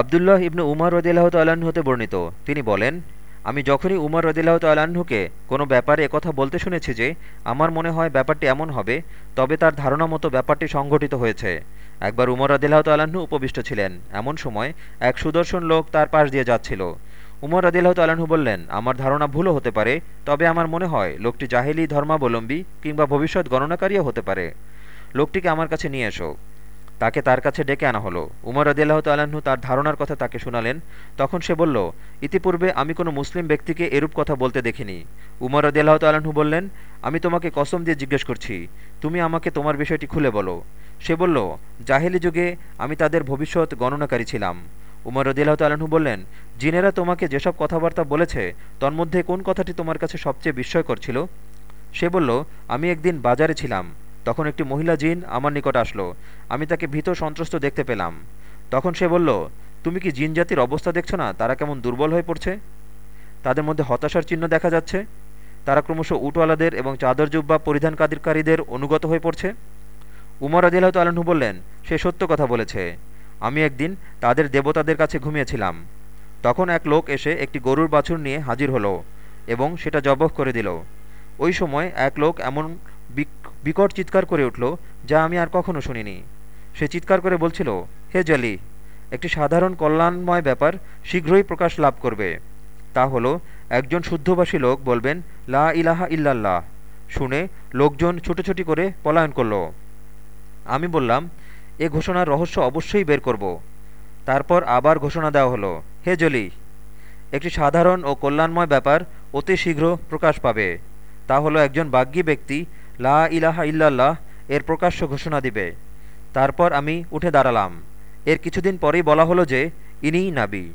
আবদুল্লাহ ইবনু উমর রদিল্লাহ তাল্লাহ্ন হতে বর্ণিত। তিনি বলেন, আমি যখনই উমর রদিল্লাহ তাল্লাহ্নকে কোনো ব্যাপারে একথা বলতে শুনেছি যে আমার মনে হয় ব্যাপারটি এমন হবে, তবে তার ধারণা মতো ব্যাপারটি সংঘটিত হয়েছে। একবার উমর রদিল্লাহ তাল্লাহ্ন উপবিষ্ট ছিলেন। এমন সময় এক সুদর্শন লোক তার পাশ দিয়ে যাচ্ছিল। উমর রদিল্লাহ তাল্লাহ্ন বললেন, আমার ধারণা ভুলও হতে পারে, তবে আমার মনে হয় লোকটি জাহেলি ধর্মাবলম্বী কিংবা ভবিষ্যৎ গণনাকারীও হতে পারে। লোকটিকে আমার কাছে নিয়ে এসো। তাকে তার কাছে ডেকে আনা হলো। উমর রদিল্লাহ তাল্লাহ্ন তার ধারণার কথা তাকে শোনালেন। তখন সে বলল, ইতিপূর্বে আমি কোনো মুসলিম ব্যক্তিকে এরূপ কথা বলতে দেখিনি। উমর রদিল্লাহ তাল্লাহ্ন বললেন, আমি তোমাকে কসম দিয়ে জিজ্ঞেস করছি, তুমি আমাকে তোমার বিষয়টি খুলে বলো। সে বলল, জাহেলি যুগে আমি তাদের ভবিষ্যৎ গণনাকারী ছিলাম। উমর রদিল্লাহ তাল্লাহ্ন বললেন, জিনেরা তোমাকে যেসব কথাবার্তা বলেছে, তন্মধ্যে কোন কথাটি তোমার কাছে সবচেয়ে বিস্ময়কর ছিল? সে বলল, আমি একদিন বাজারে ছিলাম তখন একটি মহিলা জিন আমার নিকট আসলো। আমি তাকে ভীত সন্ত্রস্ত দেখতে পেলাম। তখন সে বলল, তুমি কি জিন জাতির অবস্থা দেখছ না? তারা কেমন দুর্বল হয়ে পড়ছে? তাদের মধ্যে হতাশার চিহ্ন দেখা যাচ্ছে। তারা ক্রমশ উটওয়ালাদের এবং চাদর জুব্বা পরিধানকারীদের অনুগত হয়ে পড়ছে। উমর আদিল্লাহ তাল্লাহ্ন বললেন, সে সত্য কথা বলেছে। আমি একদিন তাদের দেবতাদের কাছে ঘুমিয়েছিলাম। তখন এক লোক এসে একটি গরুর বাছুর নিয়ে হাজির হলো এবং সেটা জবহ করে দিল। ওই সময় এক লোক এমন বিকট চিৎকার করে উঠল, যা আমি আর কখনো শুনিনি। সে চিৎকার করে বলছিল, হে জলি, একটি সাধারণ কল্যাণময় ব্যাপার শীঘ্রই প্রকাশ লাভ করবে। তা হলো, একজন শুদ্ধবাসী লোক বলবেন, লা ইলাহা ইল্লাল্লাহ। শুনে লোকজন ছুটোছুটি করে পলায়ন করল। আমি বললাম, এ ঘোষণার রহস্য অবশ্যই বের করব। তারপর আবার ঘোষণা দেওয়া হলো, হে জলি, একটি সাধারণ ও কল্যাণময় ব্যাপার অতি শীঘ্র প্রকাশ পাবে। তা হলো একজন বাগ্যী ব্যক্তি লা ইলাহা ইল্লাল্লাহ এর প্রকাশ্য ঘোষণা দিবে। তারপর আমি উঠে দাঁড়ালাম। এর কিছুদিন পরেই বলা হলো যে, ইনিই নাবী।